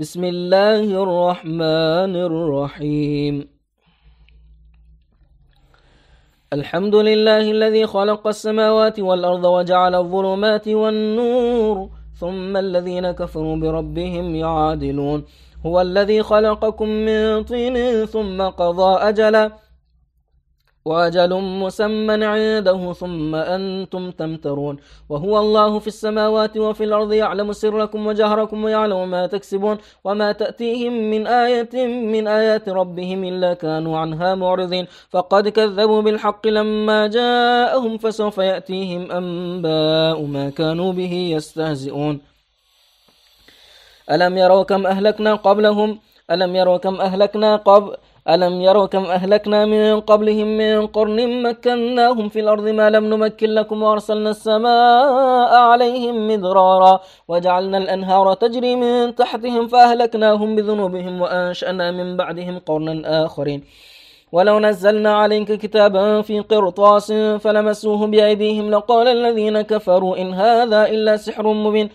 بسم الله الرحمن الرحيم. الحمد لله الذي خلق السماوات والأرض وجعل الظلمات والنور ثم الذين كفروا بربهم يعادلون. هو الذي خلقكم من طين ثم قضى أجلاً. وأجل مسمى عنده ثم أنتم تمترون. وهو الله في السماوات وفي الأرض يعلم سركم وجهركم ويعلم ما تكسبون. وما تأتيهم من آية من آيات ربهم إلا كانوا عنها معرضين. فقد كذبوا بالحق لما جاءهم فسوف يأتيهم أنباء ما كانوا به يستهزئون. ألم يروا كم أهلكنا قبلهم؟ ألم يروا كم أهلكنا قبل ألم يروا كم أهلكنا من قبلهم من قرن مكناهم في الأرض ما لم نمكن لكم وأرسلنا السماء عليهم مدرارا وجعلنا الأنهار تجري من تحتهم فأهلكناهم بذنوبهم وأنشأنا من بعدهم قرنا آخرين. ولو نزلنا عليك كتابا في قرطاس فلمسوه بأيديهم لقال الذين كفروا إن هذا إلا سحر مبين.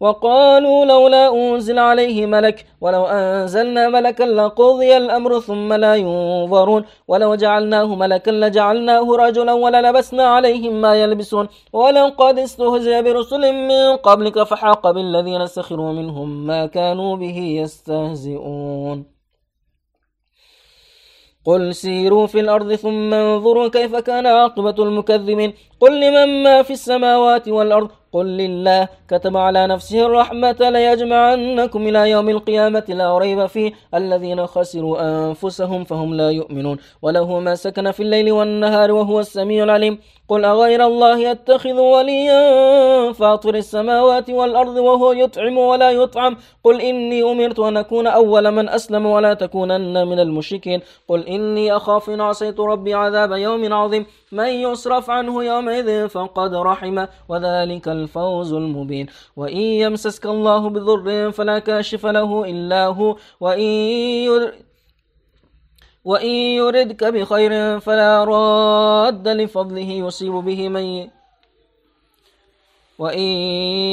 وقالوا لولا أنزل عليه ملك ولو أنزلنا ملكا لقضي الأمر ثم لا ينظرون ولو جعلناه ملكا لجعلناه رجلا وللبسنا عليهم ما يلبسون ولقد استهزئ برسل من قبلك فحاق بالذين سخروا منهم ما كانوا به يستهزئون. قل سيروا في الأرض ثم انظروا كيف كان عاقبة المكذبين. قل لمن ما في السماوات والأرض قل لله كتب على نفسه الرحمة ليجمعنكم إلى يوم القيامة لا ريب فيه. الذين خسروا أنفسهم فهم لا يؤمنون. وله ما سكن في الليل والنهار وهو السميع العليم. قل أغير الله يتخذ وليا فاطر السماوات والأرض وهو يطعم ولا يطعم. قل إني أمرت أن أكون أول من أسلم ولا تكونن من المشركين. قل إني أخاف إن عصيت ربي عذاب يوم عظيم. من يصرف عنه يومئذ فقد رحمه وذلك الفوز المبين. وإن يمسسك الله بضر فلا كاشف له إلا هو. وإن وإن يردك بخير فلا راد لفضله. يصيب به من وإن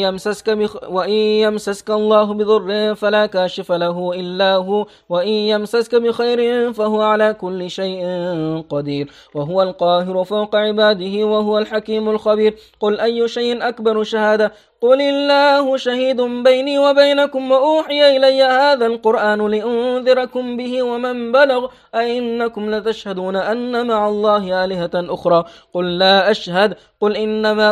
يمسسك, وإن يمسسك الله بضر فلا كاشف له إلا هو وإن يمسسك بخير فهو على كل شيء قدير. وهو القاهر فوق عباده وهو الحكيم الخبير. قل أي شيء أكبر شهادة؟ قل الله شهيد بيني وبينكم وأوحي إلي هذا القرآن لأنذركم به ومن بلغ. أئنكم لتشهدون أن مع الله آلهة أخرى. قل لا أشهد. قل إنما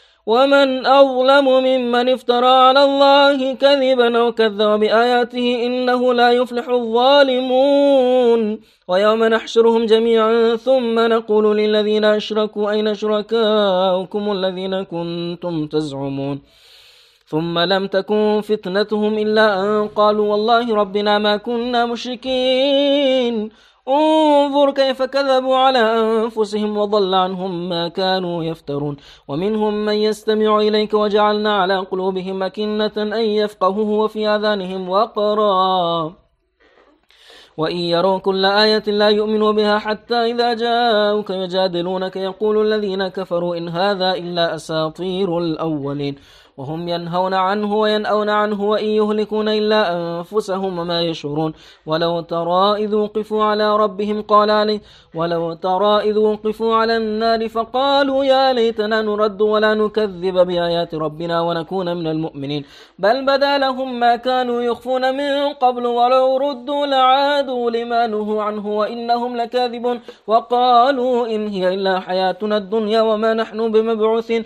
ومن أظلم ممن افترى على الله كذبا أو كذب بآياته إنه لا يفلح الظالمون ويوم نحشرهم جميعا ثم نقول للذين أشركوا أين شركاؤكم الذين كنتم تزعمون ثم لم تكن فتنتهم إلا أن قالوا والله ربنا ما كنا مشركين انظر كيف كذبوا على أنفسهم وضل عنهم ما كانوا يفترون. ومنهم من يستمع إليك وجعلنا على قلوبهم أكنة أن يفقهوه وفي آذانهم وقرا. وإن يروا كل آية لا يؤمنوا بها حتى إذا جاءوك يجادلونك يقول الذين كفروا إن هذا إلا أساطير الأولين. وهم ينهون عنه وينأون عنه وإن يهلكون إلا أنفسهم وما يشعرون. ولو ترى إذ وقفوا على ربهم قال علي ولو ترى إذ وقفوا على النار فقالوا يا ليتنا نرد ولا نكذب بآيات ربنا ونكون من المؤمنين. بل بدا لهم ما كانوا يخفون من قبل ولو ردوا لعادوا لما نهوا عنه وإنهم لكاذبون. وقالوا إن هي إلا حياتنا الدنيا وما نحن بمبعوثين.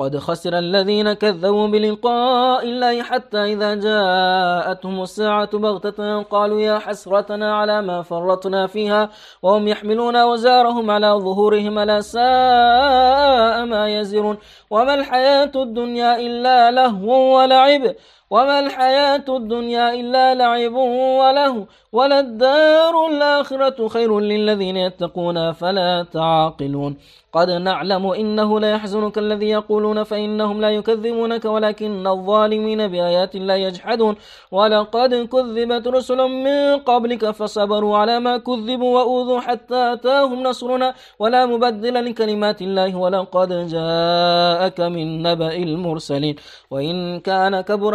قد خسر الذين كذبوا بلقاء الله حتى إذا جاءتهم الساعة بغتة قالوا يا حسرتنا على ما فرطنا فيها وهم يحملون وزارهم على ظهورهم لا ساء ما يزرون وما الحياة الدنيا إلا لهو ولعب وما الحياة الدنيا إلا لعب وله وللدار الآخرة خير للذين يتقون فلا تعاقلون قد نعلم إنه لا يحزنك الذي يقولون فإنهم لا يكذبونك ولكن الظالمين بآيات الله يجحدون. ولقد كذبت رسل من قبلك فصبروا على ما كذبوا وأوذوا حتى أتاهم نصرنا. ولا مبدل لكلمات الله ولقد جاءك من نبأ المرسلين. وإن كان كبر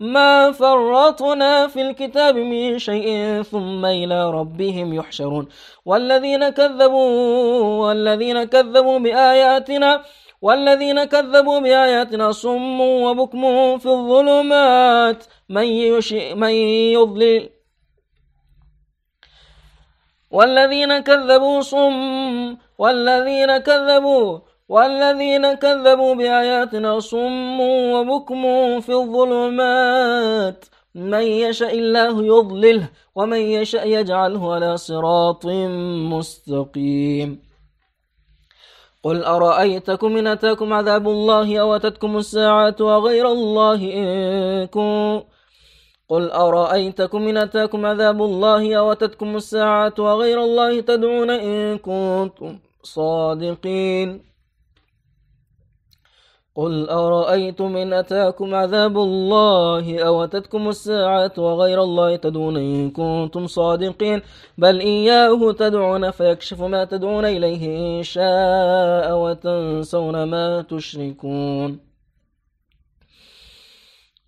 ما فرطنا في الكتاب من شيء ثم إلى ربهم يحشرون. والذين كذبوا والذين كذبوا بآياتنا والذين كذبوا بآياتنا صم وبكم في الظلمات. من, يشئ من يضلل؟ والذين كذبوا صم والذين كذبوا والذين كذبوا بآياتنا صم وبكم في الظلمات. من يشاء الله يضلله ومن يشاء يجعله على صراط مستقيم. قل أرأيتكم إن أتاكم عذاب الله أو أتتكم الساعة وغير الله إن قل أرأيتكم إن أتاكم عذاب الله أو أتتكم الساعة وغير الله تدعون إن كنتم صادقين. قل أرأيتم إن أتاكم عذاب الله أو أتتكم الساعة وغير الله تدعون إن كنتم صادقين بل إياه تدعون فيكشف ما تدعون إليه إن شاء وتنسون ما تشركون.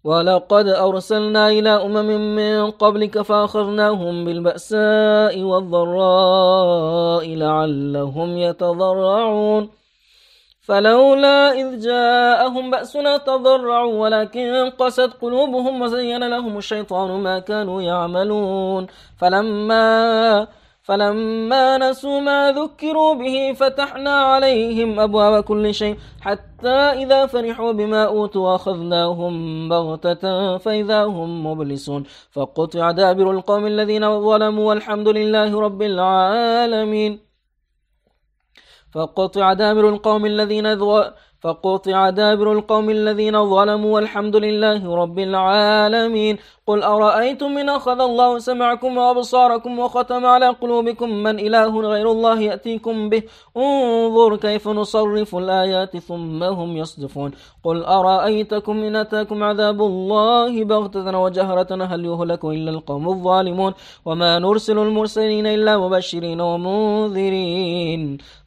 ولقد أرسلنا إلى أمم من قبلك فأخذناهم بالبأساء والضراء لعلهم يتضرعون. فلولا إذ جاءهم بأسنا تضرعوا ولكن قست قلوبهم وزين لهم الشيطان ما كانوا يعملون. فلما فلما نسوا ما ذكروا به فتحنا عليهم أبواب كل شيء حتى إذا فرحوا بما أوتوا أخذناهم بغتة فإذا هم مبلسون. فقطع دابر القوم الذين ظلموا والحمد لله رب العالمين. فقطع دابر القوم الذين فقطع دابر القوم الذين ظلموا والحمد لله رب العالمين. قل أرأيتم من أخذ الله سمعكم وأبصاركم وختم على قلوبكم من إله غير الله يأتيكم به؟ انظر كيف نصرف الآيات ثم هم يصدفون. قل أرأيتكم إن أتاكم عذاب الله بغتة وجهرة؟ هل يهلك إلا القوم الظالمون؟ وما نرسل المرسلين إلا مبشرين ومنذرين.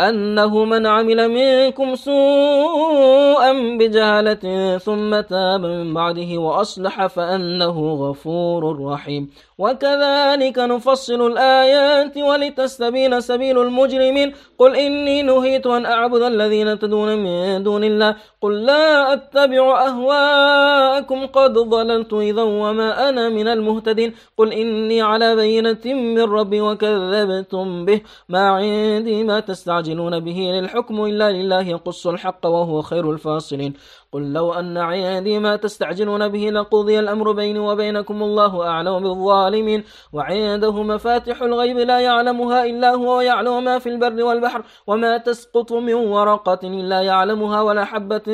أنه من عمل منكم سوءا بجهالة ثم تاب من بعده وأصلح فأنه غفور رحيم. وكذلك نفصل الآيات ولتستبين سبيل المجرمين. قل إني نهيت أن أعبد الذين تدون من دون الله قل لا أتبع أهواءكم قد ضللت إذا وما أنا من المهتدين قل إني على بينة من ربي وكذبتم به ما عندي ما تستعجلون به للحكم إلا لله يقص الحق وهو خير الفاصلين قل لو أن عندي ما تستعجلون به لقضي الأمر بيني وبينكم الله أعلم بالظالمين وعنده مفاتح الغيب لا يعلمها إلا هو ويعلم ما في البر والبحر وما تسقط من ورقة إلا يعلمها ولا حبة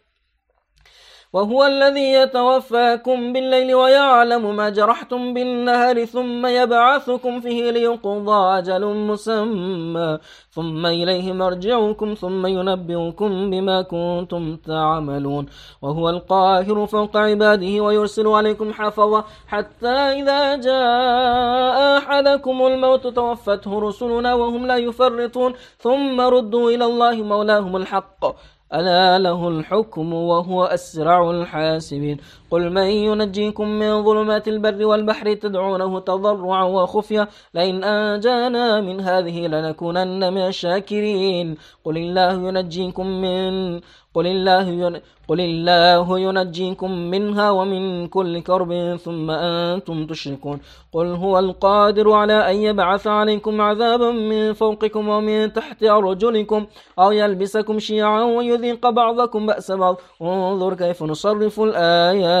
وهو الذي يتوفاكم بالليل ويعلم ما جرحتم بالنهار ثم يبعثكم فيه ليقضى أجل مسمى. ثم إليه مرجعكم ثم ينبئكم بما كنتم تعملون. وهو القاهر فوق عباده ويرسل عليكم حفظا. حتى إذا جاء أحدكم الموت توفته رسلنا وهم لا يفرطون. ثم ردوا إلى الله مولاهم الحق. ألا له الحكم وهو أسرع الحاسبين قل من ينجيكم من ظلمات البر والبحر تدعونه تضرعا وخفيا لئن أنجانا من هذه لنكونن من الشاكرين. قل الله ينجيكم من قل الله ين... قل الله ينجيكم منها ومن كل كرب ثم أنتم تشركون. قل هو القادر على أن يبعث عليكم عذابا من فوقكم ومن تحت أرجلكم أو يلبسكم شيعا ويذيق بعضكم بأس بعض. انظر كيف نصرف الآيات.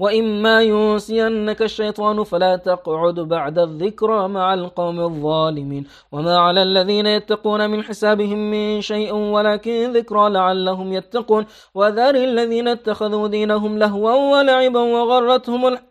وإما ينسينك الشيطان فلا تقعد بعد الذكرى مع القوم الظالمين. وما على الذين يتقون من حسابهم من شيء ولكن ذكرى لعلهم يتقون. وذر الذين اتخذوا دينهم لهوا ولعبا وغرتهم الحياة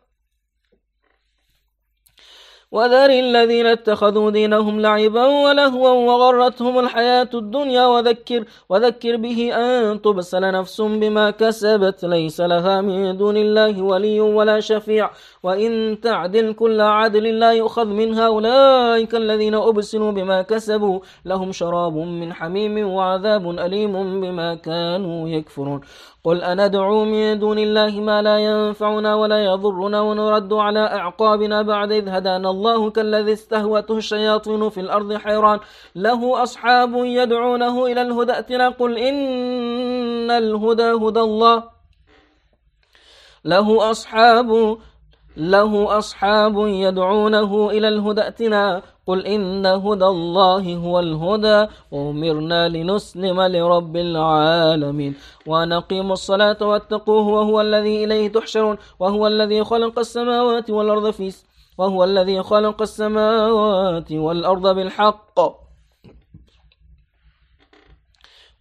وذر الذين اتخذوا دينهم لعبا ولهوا وغرتهم الحياة الدنيا وذكر وذكر به أن تبسل نفس بما كسبت ليس لها من دون الله ولي ولا شفيع. وإن تعدل كل عدل لا يؤخذ منها أولئك الذين أبسلوا بما كسبوا. لهم شراب من حميم وعذاب أليم بما كانوا يكفرون. قل أندعو من دون الله ما لا ينفعنا ولا يضرنا ونرد على أعقابنا بعد إذ هدانا الله كالذي استهوته الشياطين في الأرض حيران له أصحاب يدعونه إلى الهدى ائتنا قل إن الهدى هدى الله له أصحاب له أصحاب يدعونه إلى الهدى ائتنا قل إن هدى الله هو الهدى وأمرنا لنسلم لرب العالمين. ونقيم الصلاة واتقوه وهو الذي إليه تحشرون وهو الذي خلق السماوات والأرض في وهو الذي خلق السماوات والأرض بالحق.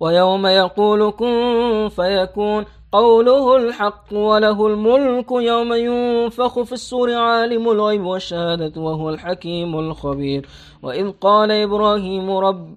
ويوم يقول كن فيكون قوله الحق وله الملك يوم ينفخ في السور عالم الغيب والشهادة وهو الحكيم الخبير. وإذ قال إبراهيم رب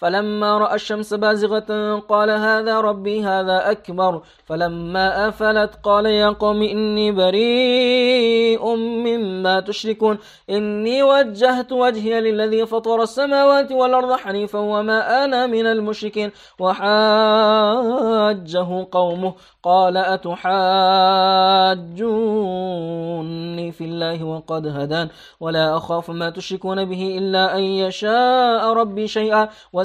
فلما رأى الشمس بازغة قال هذا ربي هذا أكبر. فلما أفلت قال يا قوم إني بريء مما تشركون. إني وجهت وجهي للذي فطر السماوات والأرض حنيفا وما أنا من المشركين. وحاجه قومه قال أتحاجوني في الله وقد هدان. ولا أخاف ما تشركون به إلا أن يشاء ربي شيئا.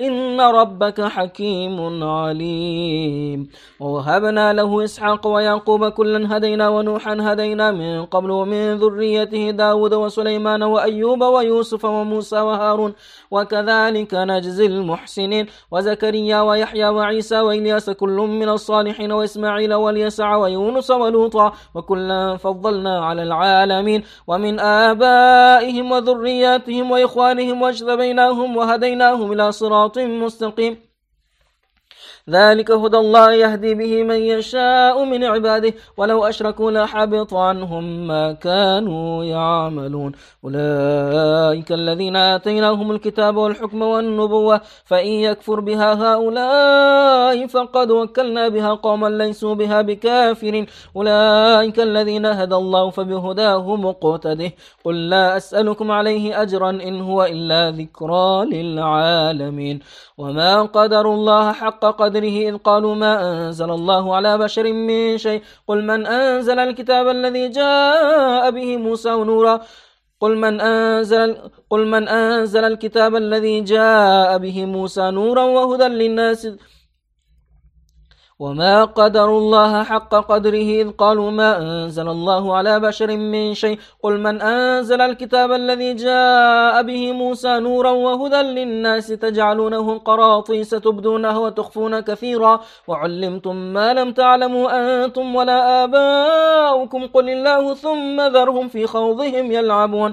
إن ربك حكيم عليم. ووهبنا له إسحاق ويعقوب كلا هدينا ونوحا هدينا من قبل ومن ذريته داود وسليمان وأيوب ويوسف وموسى وهارون. وكذلك نجزي المحسنين. وزكريا ويحيى وعيسى وإلياس كل من الصالحين وإسماعيل واليسع ويونس ولوطا. وكلا فضلنا على العالمين. ومن آبائهم وذرياتهم وإخوانهم واجتبيناهم وهديناهم إلى صراط مستقيم ذلك هدى الله يهدي به من يشاء من عباده. ولو أشركوا لحبط عنهم ما كانوا يعملون. أولئك الذين آتيناهم الكتاب والحكم والنبوة فإن يكفر بها هؤلاء فقد وكلنا بها قوما ليسوا بها بكافر أولئك الذين هدى الله فبهداه مقتده. قل لا أسألكم عليه أجرا إن هو إلا ذكرى للعالمين. وما قدر الله حق قدره إذ قالوا ما أنزل الله على بشر من شيء. قل من أنزل الكتاب الذي جاء به موسى نورا؟ قل من أنزل قل من أنزل الكتاب الذي جاء به موسى نورا وهدى للناس وما قدروا الله حق قدره إذ قالوا ما أنزل الله على بشر من شيء قل من أنزل الكتاب الذي جاء به موسى نورا وهدى للناس تجعلونه قراطيس تبدونه وتخفون كثيرا وعلمتم ما لم تعلموا أنتم ولا آباؤكم قل الله ثم ذرهم في خوضهم يلعبون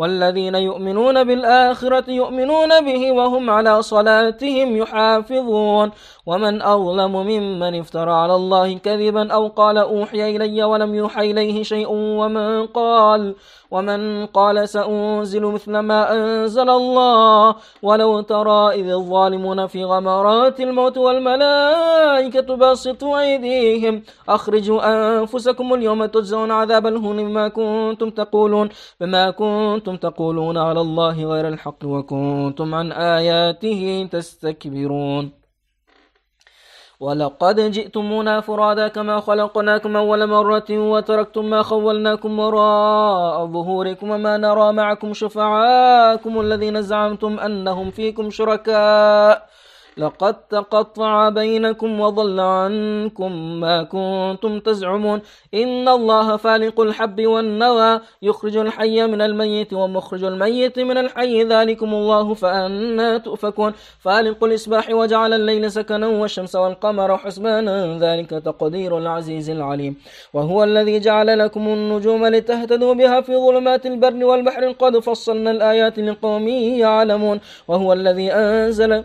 والذين يؤمنون بالآخرة يؤمنون به وهم على صلاتهم يحافظون. ومن أظلم ممن افترى على الله كذبا أو قال أوحي إلي ولم يوحى إليه شيء ومن قال ومن قال سأنزل مثل ما أنزل الله. ولو ترى إذ الظالمون في غمرات الموت والملائكة باسطوا أيديهم. أخرجوا أنفسكم اليوم تجزون عذاب الهون بما كنتم تقولون بما كنتم تقولون على الله غير الحق وكنتم عن آياته تستكبرون. ولقد جئتمونا فرادا كما خلقناكم أول مرة وتركتم ما خولناكم وراء ظهوركم وما نرى معكم شفعاكم الذين زعمتم أنهم فيكم شركاء. لقد تقطع بينكم وضل عنكم ما كنتم تزعمون. إن الله فالق الحب والنوى يخرج الحي من الميت ومخرج الميت من الحي ذلكم الله فأنا تؤفكون. فالق الإصباح وجعل الليل سكنا والشمس والقمر حسبانا ذلك تقدير العزيز العليم. وهو الذي جعل لكم النجوم لتهتدوا بها في ظلمات البر والبحر قد فصلنا الآيات لقوم يعلمون. وهو الذي أنزل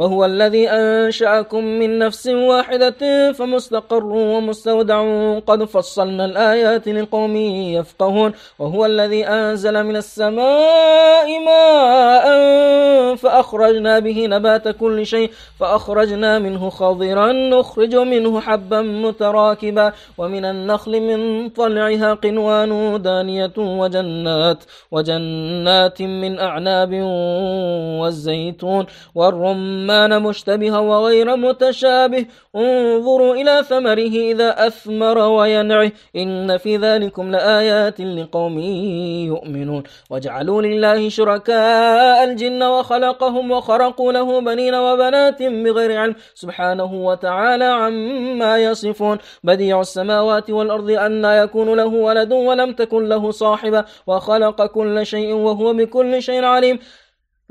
وهو الذي أنشأكم من نفس واحدة فمستقر ومستودع. قد فصلنا الآيات لقوم يفقهون. وهو الذي أنزل من السماء ماء فأخرجنا به نبات كل شيء فأخرجنا منه خضرا نخرج منه حبا متراكبا. ومن النخل من طلعها قنوان دانية وجنات وجنات من أعناب والزيتون والرمان الرمان مشتبها وغير متشابه. انظروا إلى ثمره إذا أثمر وينعه. إن في ذلكم لآيات لقوم يؤمنون. وجعلوا لله شركاء الجن وخلقهم وخرقوا له بنين وبنات بغير علم. سبحانه وتعالى عما يصفون. بديع السماوات والأرض أن يكون له ولد ولم تكن له صاحبة. وخلق كل شيء وهو بكل شيء عليم.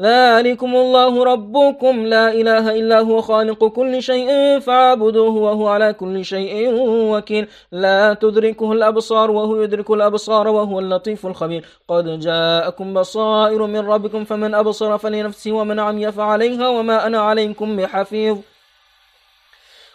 ذلكم الله ربكم. لا إله إلا هو خالق كل شيء فاعبدوه وهو على كل شيء وكيل. لا تدركه الأبصار وهو يدرك الأبصار وهو اللطيف الخبير. قد جاءكم بصائر من ربكم فمن أبصر فلنفسه ومن عمي فعليها وما أنا عليكم بحفيظ.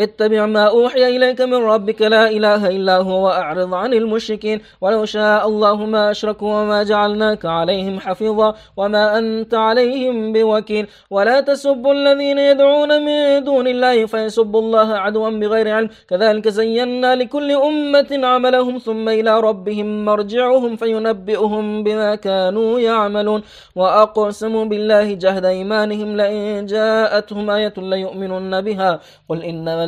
اتبع ما أوحي إليك من ربك لا إله إلا هو وأعرض عن المشركين. ولو شاء الله ما أشركوا وما جعلناك عليهم حفيظا وما أنت عليهم بوكيل. ولا تسبوا الذين يدعون من دون الله فيسبوا الله عدوا بغير علم. كذلك زينا لكل أمة عملهم ثم إلى ربهم مرجعهم فينبئهم بما كانوا يعملون. وأقسموا بالله جهد إيمانهم لئن جاءتهم آية ليؤمنن بها. قل إنما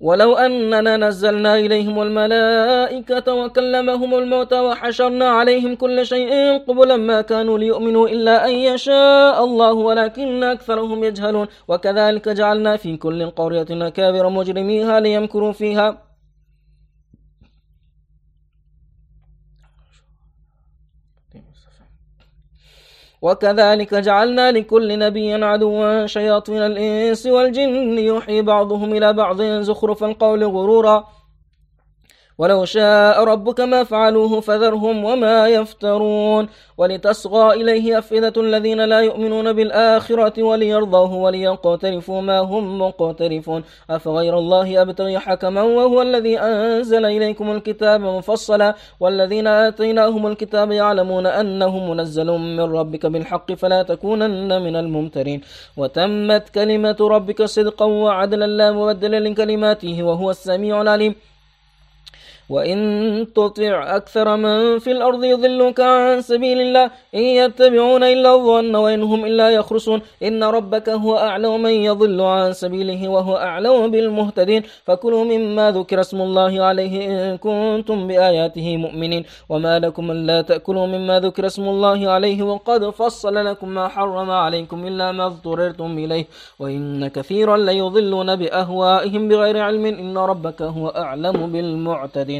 ولو أننا نزلنا إليهم الملائكة وكلمهم الموتى وحشرنا عليهم كل شيء قبلا ما كانوا ليؤمنوا إلا أن يشاء الله ولكن أكثرهم يجهلون. وكذلك جعلنا في كل قرية أكابر مجرميها ليمكروا فيها. وكذلك جعلنا لكل نبي عدوا. شياطين الإنس والجن يوحي بعضهم إلى بعض زخرف القول غرورا. ولو شاء ربك ما فعلوه فذرهم وما يفترون ولتصغى إليه أفئدة الذين لا يؤمنون بالآخرة وليرضوه وليقترفوا ما هم مقترفون أفغير الله أبتغي حكما وهو الذي أنزل إليكم الكتاب مفصلا والذين آتيناهم الكتاب يعلمون أنه منزل من ربك بالحق فلا تكونن من الممترين وتمت كلمة ربك صدقا وعدلا لا مبدل لكلماته وهو السميع العليم وإن تطع أكثر من في الأرض يضلوك عن سبيل الله إن يتبعون إلا الظن وإن هم إلا يخرصون إن ربك هو أعلم من يضل عن سبيله وهو أعلم بالمهتدين فكلوا مما ذكر اسم الله عليه إن كنتم بآياته مؤمنين وما لكم ألا تأكلوا مما ذكر اسم الله عليه وقد فصل لكم ما حرم عليكم إلا ما اضطررتم إليه وإن كثيرا ليضلون بأهوائهم بغير علم إن ربك هو أعلم بالمعتدين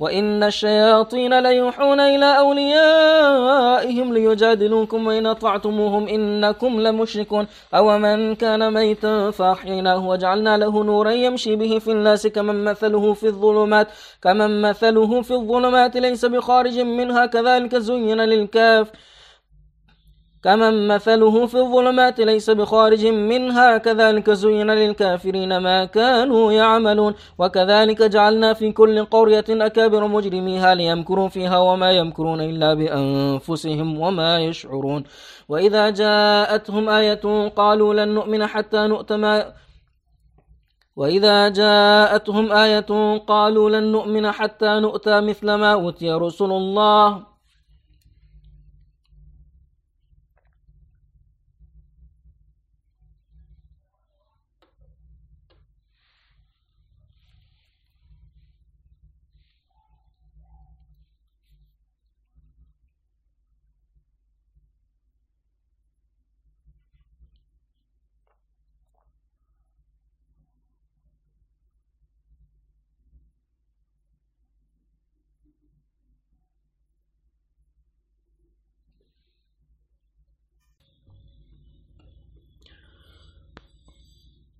وإن الشياطين ليوحون إلى أوليائهم ليجادلوكم وإن أطعتموهم إنكم لمشركون أو من كان ميتا فأحييناه وجعلنا له نورا يمشي به في الناس كمن مثله في الظلمات كمن مثله في الظلمات ليس بخارج منها كذلك زين للكاف كمن مثله في الظلمات ليس بخارج منها كذلك زين للكافرين ما كانوا يعملون. وكذلك جعلنا في كل قرية أكابر مجرميها ليمكروا فيها وما يمكرون إلا بأنفسهم وما يشعرون. وإذا جاءتهم آية قالوا لن نؤمن حتى نؤت ما وإذا جاءتهم آية قالوا لن نؤمن حتى نؤتى مثل ما أوتي رسل الله.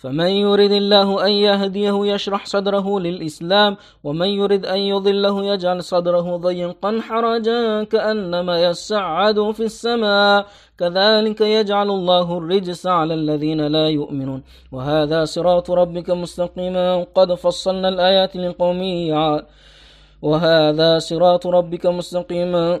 فمن يرد الله أن يهديه يشرح صدره للإسلام ومن يرد أن يضله يجعل صدره ضيقا حرجا كأنما يسعد في السماء. كذلك يجعل الله الرجس على الذين لا يؤمنون. وهذا صراط ربك مستقيما. قد فصلنا الآيات لقوم وهذا صراط ربك مستقيما.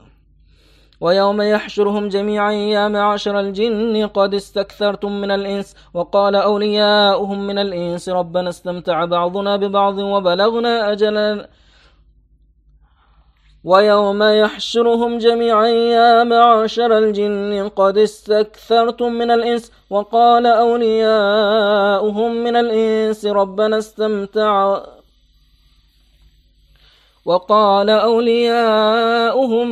ويوم يحشرهم جميعا يا معشر الجن قد استكثرتم من الإنس. وقال أولياؤهم من الإنس ربنا استمتع بعضنا ببعض وبلغنا أجلا. ويوم يحشرهم جميعا يا معشر الجن قد استكثرتم من الإنس. وقال أولياؤهم من الإنس ربنا استمتع. وقال أولياؤهم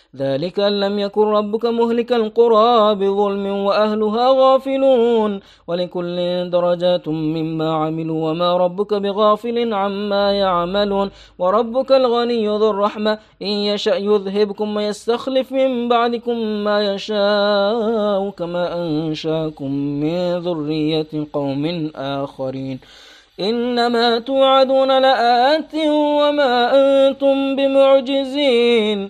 ذلك أن لم يكن ربك مهلك القرى بظلم وأهلها غافلون ولكل درجات مما عملوا وما ربك بغافل عما يعملون وربك الغني ذو الرحمة إن يشأ يذهبكم ويستخلف من بعدكم ما يشاء كما أنشأكم من ذرية قوم آخرين إنما توعدون لآت وما أنتم بمعجزين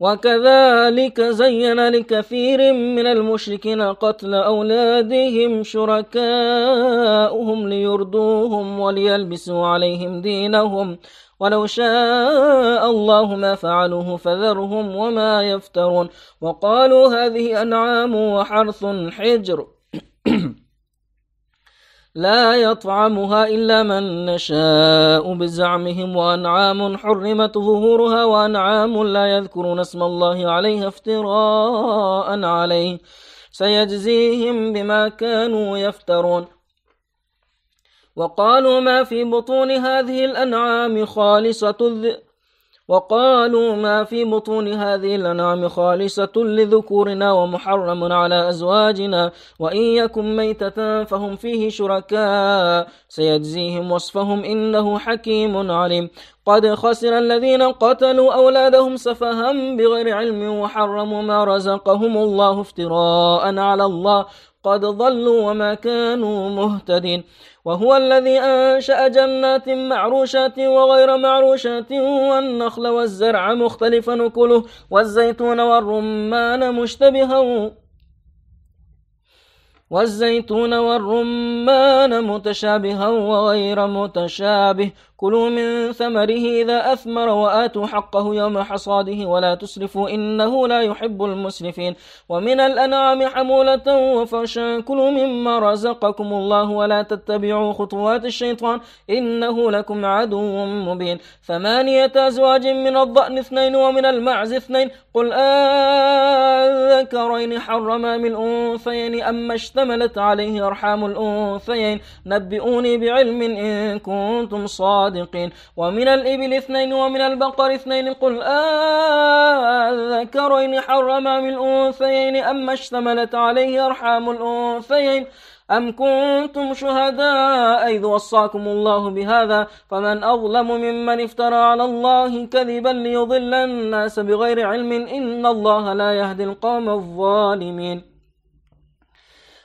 وكذلك زين لكثير من المشركين قتل أولادهم شركاؤهم ليردوهم وليلبسوا عليهم دينهم. ولو شاء الله ما فعلوه فذرهم وما يفترون. وقالوا هذه أنعام وحرث حجر. لا يطعمها إلا من نشاء بزعمهم وأنعام حرمت ظهورها وأنعام لا يذكرون اسم الله عليها افتراء عليه. سيجزيهم بما كانوا يفترون. وقالوا ما في بطون هذه الأنعام خالصة وقالوا ما في بطون هذه الأنعام خالصة لذكورنا ومحرم على أزواجنا وإن يكن ميتة فهم فيه شركاء. سيجزيهم وصفهم إنه حكيم عليم. قد خسر الذين قتلوا أولادهم سفها بغير علم وحرموا ما رزقهم الله افتراء على الله قد ضلوا وما كانوا مهتدين. وهو الذي أنشأ جنات معروشات وغير معروشات والنخل والزرع مختلفا نكله والزيتون والرمان مشتبها والزيتون والرمان متشابها وغير متشابه كلوا من ثمره إذا أثمر وآتوا حقه يوم حصاده ولا تسرفوا إنه لا يحب المسرفين. ومن الأنعام حمولة وفرشا كلوا مما رزقكم الله ولا تتبعوا خطوات الشيطان إنه لكم عدو مبين. ثمانية أزواج من الضأن اثنين ومن المعز اثنين. قل آذكرين حرما من الأنثيين أما اشتملت عليه أرحام الأنثيين. نبئوني بعلم إن كنتم صادقين. صادقين. ومن الإبل اثنين ومن البقر اثنين. قل آذكرين حرم من الأنثيين أما اشتملت عليه أرحام الأنثيين أم كنتم شهداء؟ إذ وصاكم الله بهذا. فمن أظلم ممن افترى على الله كذبا ليضل الناس بغير علم إن الله لا يهدي القوم الظالمين.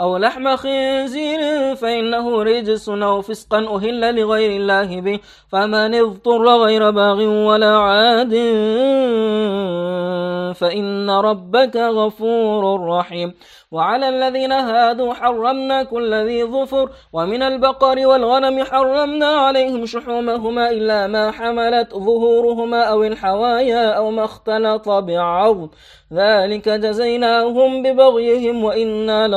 أو لحم خنزير فإنه رجس أو فسقا أهل لغير الله به. فمن اضطر غير باغ ولا عاد فإن ربك غفور رحيم. وعلى الذين هادوا حرمنا كل ذي ظفر ومن البقر والغنم حرمنا عليهم شحومهما إلا ما حملت ظهورهما أو الحوايا أو ما اختلط بعض ذلك جزيناهم ببغيهم وإنا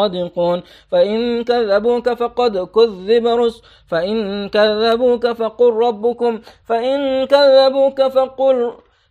لصادقون فإن كذبوك فقد كذب رسل فإن كذبوك فقل ربكم فإن كذبوك فقل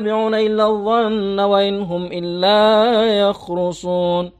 تتبعون إلا الظن وإن هم إلا يخرصون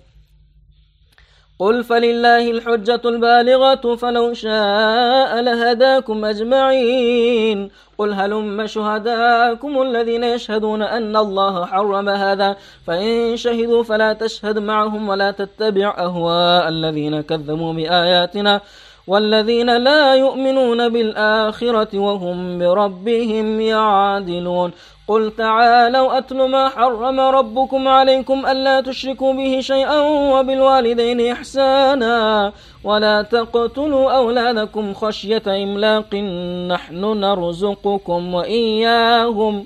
قل فلله الحجة البالغة فلو شاء لهداكم أجمعين قل هلم شهداكم الذين يشهدون أن الله حرم هذا فإن شهدوا فلا تشهد معهم ولا تتبع أهواء الذين كذبوا بآياتنا والذين لا يؤمنون بالآخرة وهم بربهم يعادلون. قل تعالوا أتل ما حرم ربكم عليكم ألا تشركوا به شيئا وبالوالدين إحسانا ولا تقتلوا أولادكم خشية إملاق نحن نرزقكم وإياهم.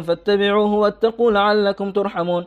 فاتبعوه واتقوا لعلكم ترحمون.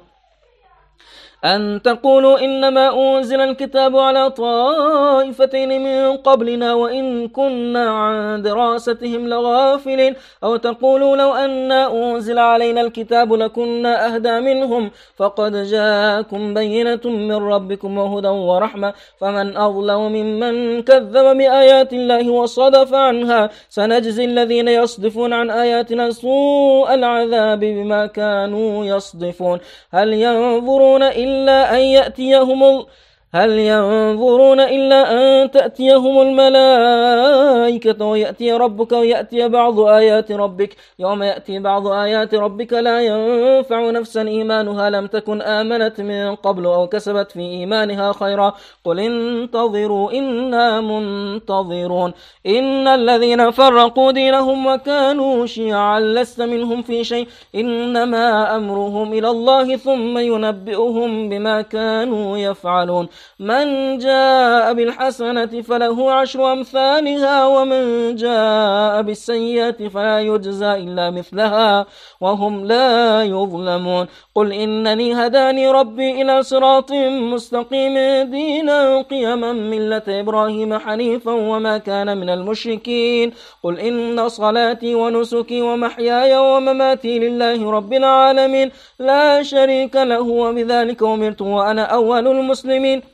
أن تقولوا إنما أنزل الكتاب على طائفتين من قبلنا وإن كنا عن دراستهم لغافلين. أو تقولوا لو أن أنزل علينا الكتاب لكنا أهدى منهم. فقد جاءكم بينة من ربكم وهدى ورحمة. فمن أظلم ممن كذب بآيات الله وصدف عنها سنجزي الذين يصدفون عن آياتنا سوء العذاب بما كانوا يصدفون. هل ينظرون إلا إلا أن يأتيهم هل ينظرون إلا أن تأتيهم الملائكة ويأتي ربك ويأتي بعض آيات ربك؟ يوم يأتي بعض آيات ربك لا ينفع نفسا إيمانها لم تكن آمنت من قبل أو كسبت في إيمانها خيرا. قل انتظروا إنا منتظرون. إن الذين فرقوا دينهم وكانوا شيعا لست منهم في شيء. إنما أمرهم إلى الله ثم ينبئهم بما كانوا يفعلون. من جاء بالحسنة فله عشر أمثالها ومن جاء بالسيئة فلا يجزى إلا مثلها وهم لا يظلمون. قل إنني هداني ربي إلى صراط مستقيم دينا قيما ملة إبراهيم حنيفا وما كان من المشركين. قل إن صلاتي ونسكي ومحياي ومماتي لله رب العالمين لا شريك له وبذلك أمرت وأنا أول المسلمين.